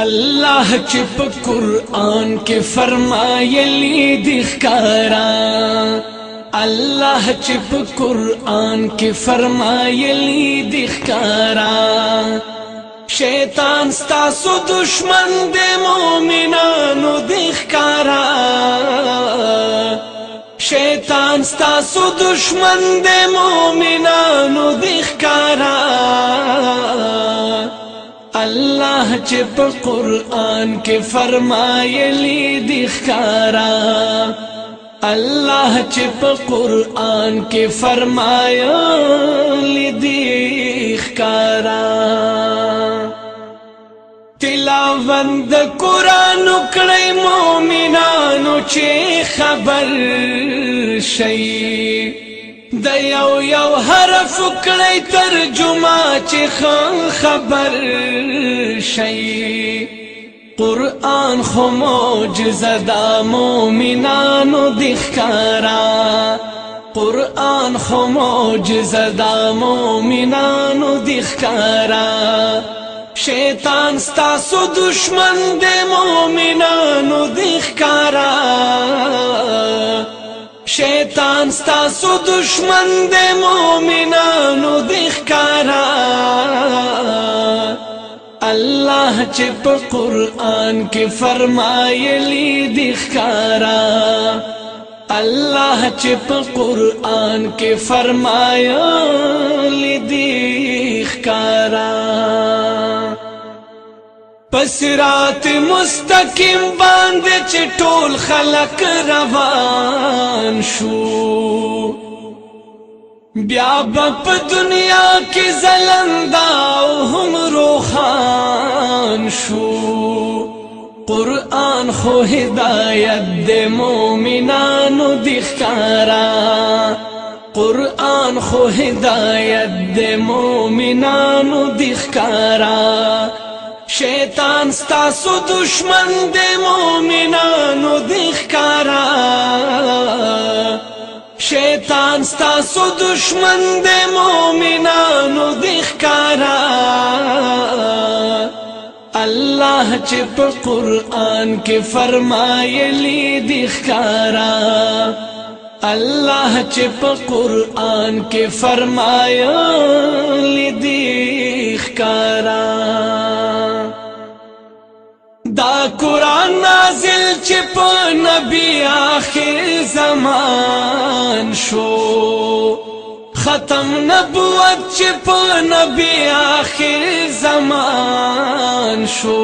الله چې په قران کې فرمایلی د ښکارا الله چې په قران کې فرمایلی د ښکارا شیطان ستاسو دشمن د مؤمنانو د ښکارا شیطان ستاسو دشمن د مؤمنانو د ښکارا الله الله چې په قران کې فرمایلی دي ښکارا الله چې په قران کې فرمایلی دي ښکارا تلاوند قران کړي مؤمنانو چې خبر شي د یو یو حرف کړی ترجمه چې خبر شي قرآن خو معجزه دا مومنانو د ښکارا قرآن خو معجزه دا مومنانو د ښکارا شیطان ستاسو دشمن د مؤمنانو د ښکارا شیطان ستاسو دشمن د مؤمنانو د ښکارا الله چې په قران کې فرمایلی د ښکارا الله چې په قران کې فرمایلی د ښکارا پسرات مستقیم باندې چې خلق روان شو بیا په دنیا کې زلندا او هم روحان شو قران خو هدایت د مؤمنانو د ښکارا قران خو هدایت د مؤمنانو د ښکارا شیطان ستاسو دشمن د مؤمنانو د ښکارا شیطان ستاسو دشمن د مؤمنانو د ښکارا الله چې په قران کې فرمایلی د ښکارا الله چې په قران کې فرمایلی د ښکارا قرآن نازل چې په نبی آخر زمان شو ختم نبوت چې په نبی آخر زمان شو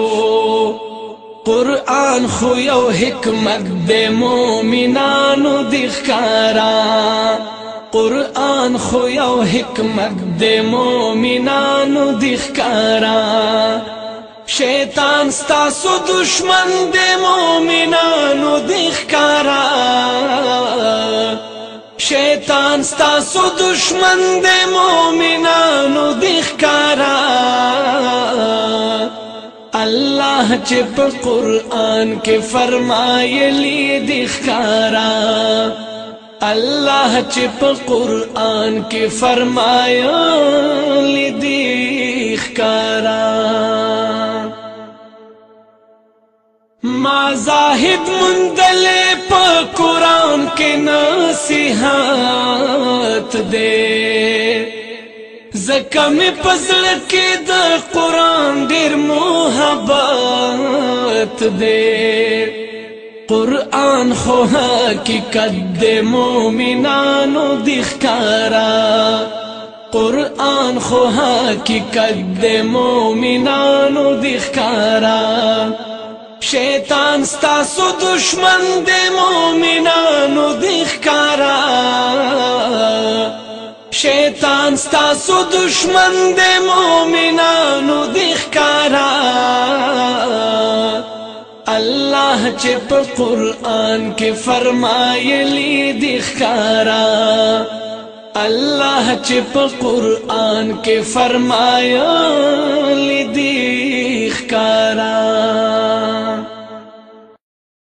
قرآن خو یو حکمت د مؤمنانو د ښکارا قرآن خو یو حکمت د مؤمنانو د ښکارا شیطان ستاسو دشمن د مؤمنانو د ښکارا شیطان ستاسو دشمن د مؤمنانو د ښکارا الله چې په قران کې فرمایلی د ښکارا الله چې په قران کې فرمایلی د ښکارا ما زاهد مندل په قران کې نصيحت دې زکم پزړ کې د قران ډېر محبت دې قران خو حقیقت دې مؤمنانو د ښکارا قرآن خو حقیقت د مؤمنانو د ښکارا شیطان ستاسو دشمن د مؤمنانو د ښکارا شیطان ستاسو دشمن د مؤمنانو د ښکارا الله چې په قران کې فرمایلی د ښکارا الله چې په قران کې فرمایلی د ښکارا